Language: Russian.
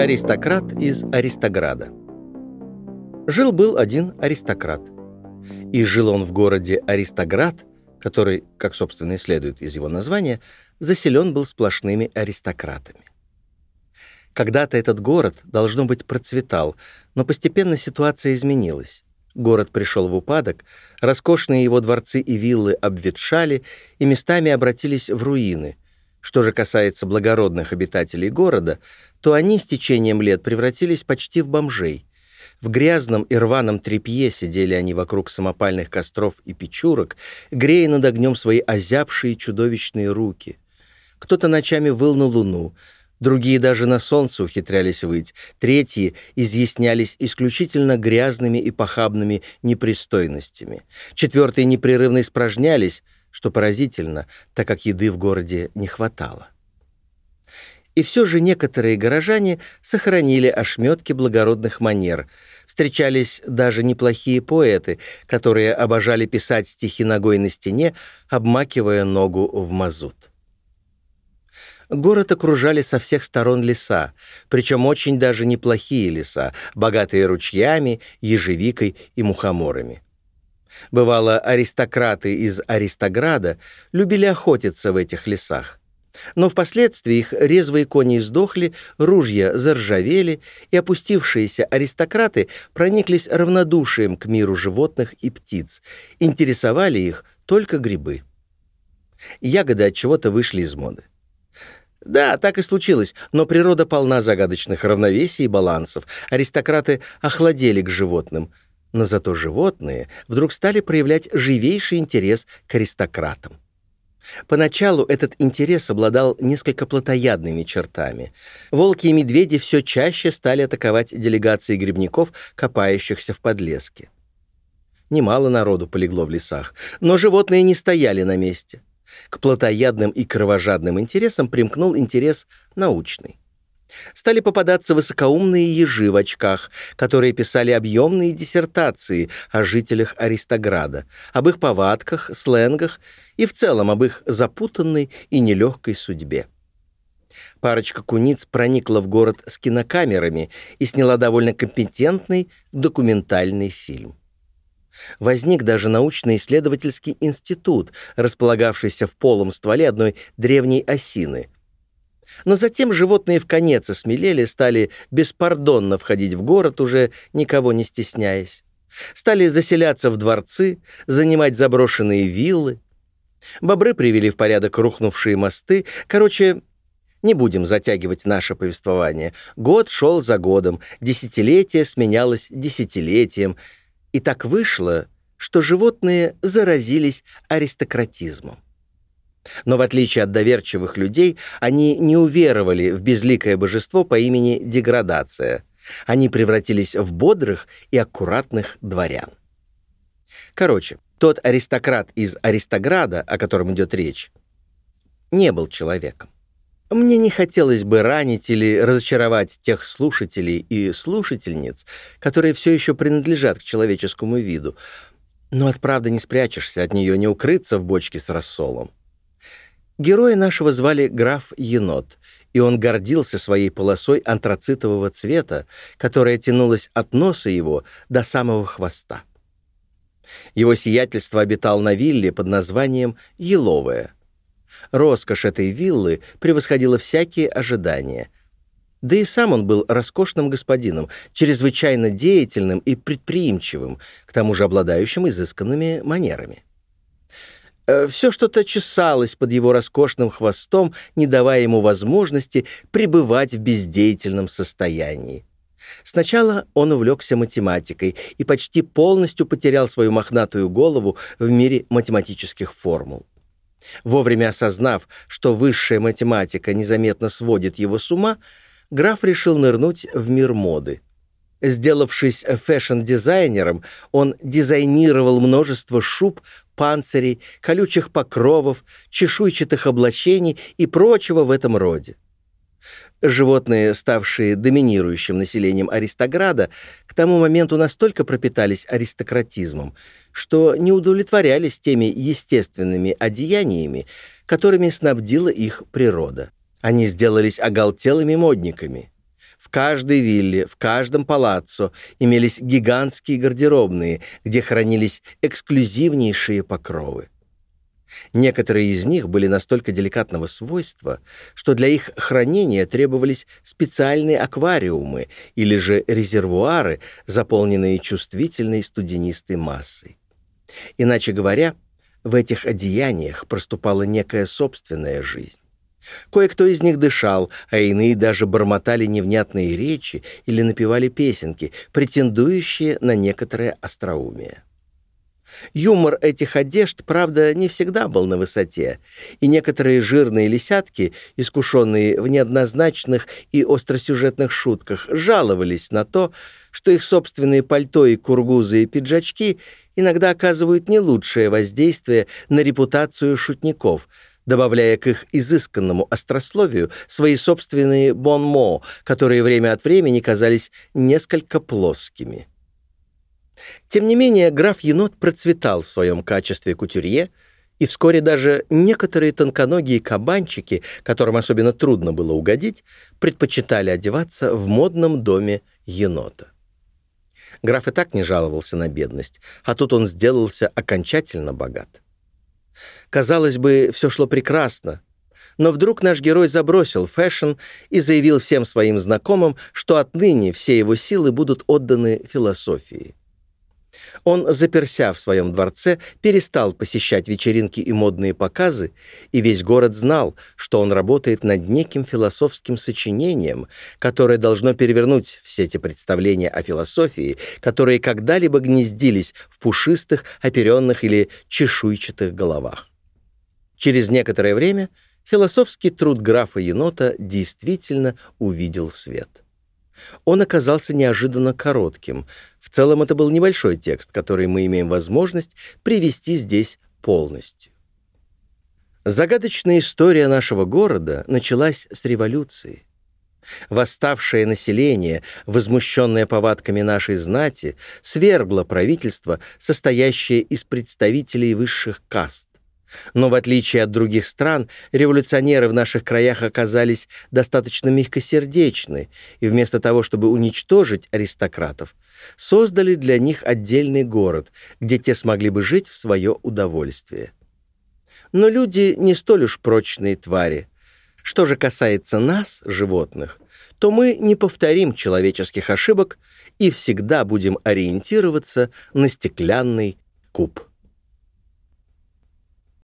Аристократ из Аристограда. Жил-был один аристократ. И жил он в городе Аристоград, который, как собственно и следует из его названия, заселен был сплошными аристократами. Когда-то этот город, должно быть, процветал, но постепенно ситуация изменилась. Город пришел в упадок, роскошные его дворцы и виллы обветшали и местами обратились в руины. Что же касается благородных обитателей города, то они с течением лет превратились почти в бомжей. В грязном и рваном тряпье сидели они вокруг самопальных костров и печурок, грея над огнем свои озябшие чудовищные руки. Кто-то ночами выл на луну, другие даже на солнце ухитрялись выть, третьи изъяснялись исключительно грязными и похабными непристойностями, четвертые непрерывно испражнялись, что поразительно, так как еды в городе не хватало. И все же некоторые горожане сохранили ошметки благородных манер. Встречались даже неплохие поэты, которые обожали писать стихи ногой на стене, обмакивая ногу в мазут. Город окружали со всех сторон леса, причем очень даже неплохие леса, богатые ручьями, ежевикой и мухоморами. Бывало, аристократы из Аристограда любили охотиться в этих лесах. Но впоследствии их резвые кони сдохли, ружья заржавели, и опустившиеся аристократы прониклись равнодушием к миру животных и птиц. Интересовали их только грибы. Ягоды от чего-то вышли из моды. Да, так и случилось, но природа полна загадочных равновесий и балансов. Аристократы охладели к животным, но зато животные вдруг стали проявлять живейший интерес к аристократам. Поначалу этот интерес обладал несколько плотоядными чертами. Волки и медведи все чаще стали атаковать делегации грибников, копающихся в подлеске. Немало народу полегло в лесах, но животные не стояли на месте. К плотоядным и кровожадным интересам примкнул интерес научный. Стали попадаться высокоумные ежи в очках, которые писали объемные диссертации о жителях Аристограда, об их повадках, сленгах и в целом об их запутанной и нелегкой судьбе. Парочка куниц проникла в город с кинокамерами и сняла довольно компетентный документальный фильм. Возник даже научно-исследовательский институт, располагавшийся в полом стволе одной древней осины. Но затем животные в конец осмелели, стали беспардонно входить в город, уже никого не стесняясь. Стали заселяться в дворцы, занимать заброшенные виллы, Бобры привели в порядок рухнувшие мосты. Короче, не будем затягивать наше повествование. Год шел за годом, десятилетие сменялось десятилетием. И так вышло, что животные заразились аристократизмом. Но в отличие от доверчивых людей, они не уверовали в безликое божество по имени Деградация. Они превратились в бодрых и аккуратных дворян. Короче, тот аристократ из Аристограда, о котором идет речь, не был человеком. Мне не хотелось бы ранить или разочаровать тех слушателей и слушательниц, которые все еще принадлежат к человеческому виду, но от правды не спрячешься, от нее не укрыться в бочке с рассолом. Героя нашего звали граф Енот, и он гордился своей полосой антрацитового цвета, которая тянулась от носа его до самого хвоста. Его сиятельство обитал на вилле под названием Еловая. Роскошь этой виллы превосходила всякие ожидания. Да и сам он был роскошным господином, чрезвычайно деятельным и предприимчивым, к тому же обладающим изысканными манерами. Э, Все что-то чесалось под его роскошным хвостом, не давая ему возможности пребывать в бездеятельном состоянии. Сначала он увлекся математикой и почти полностью потерял свою мохнатую голову в мире математических формул. Вовремя осознав, что высшая математика незаметно сводит его с ума, граф решил нырнуть в мир моды. Сделавшись фэшн-дизайнером, он дизайнировал множество шуб, панцирей, колючих покровов, чешуйчатых облачений и прочего в этом роде. Животные, ставшие доминирующим населением Аристограда, к тому моменту настолько пропитались аристократизмом, что не удовлетворялись теми естественными одеяниями, которыми снабдила их природа. Они сделались оголтелыми модниками. В каждой вилле, в каждом палаццо имелись гигантские гардеробные, где хранились эксклюзивнейшие покровы. Некоторые из них были настолько деликатного свойства, что для их хранения требовались специальные аквариумы или же резервуары, заполненные чувствительной студенистой массой. Иначе говоря, в этих одеяниях проступала некая собственная жизнь. Кое-кто из них дышал, а иные даже бормотали невнятные речи или напевали песенки, претендующие на некоторое остроумие. Юмор этих одежд, правда, не всегда был на высоте, и некоторые жирные лисятки, искушенные в неоднозначных и остросюжетных шутках, жаловались на то, что их собственные пальто и кургузы и пиджачки иногда оказывают не лучшее воздействие на репутацию шутников — добавляя к их изысканному острословию свои собственные бонмо, которые время от времени казались несколько плоскими. Тем не менее, граф Енот процветал в своем качестве кутюрье, и вскоре даже некоторые тонконогие кабанчики, которым особенно трудно было угодить, предпочитали одеваться в модном доме енота. Граф и так не жаловался на бедность, а тут он сделался окончательно богат. Казалось бы, все шло прекрасно. Но вдруг наш герой забросил фэшн и заявил всем своим знакомым, что отныне все его силы будут отданы философии. Он, заперся в своем дворце, перестал посещать вечеринки и модные показы, и весь город знал, что он работает над неким философским сочинением, которое должно перевернуть все эти представления о философии, которые когда-либо гнездились в пушистых, оперенных или чешуйчатых головах. Через некоторое время философский труд графа Енота действительно увидел свет. Он оказался неожиданно коротким. В целом это был небольшой текст, который мы имеем возможность привести здесь полностью. Загадочная история нашего города началась с революции. Восставшее население, возмущенное повадками нашей знати, свергло правительство, состоящее из представителей высших каст. Но в отличие от других стран, революционеры в наших краях оказались достаточно мягкосердечны, и вместо того, чтобы уничтожить аристократов, создали для них отдельный город, где те смогли бы жить в свое удовольствие. Но люди не столь уж прочные твари. Что же касается нас, животных, то мы не повторим человеческих ошибок и всегда будем ориентироваться на стеклянный куб.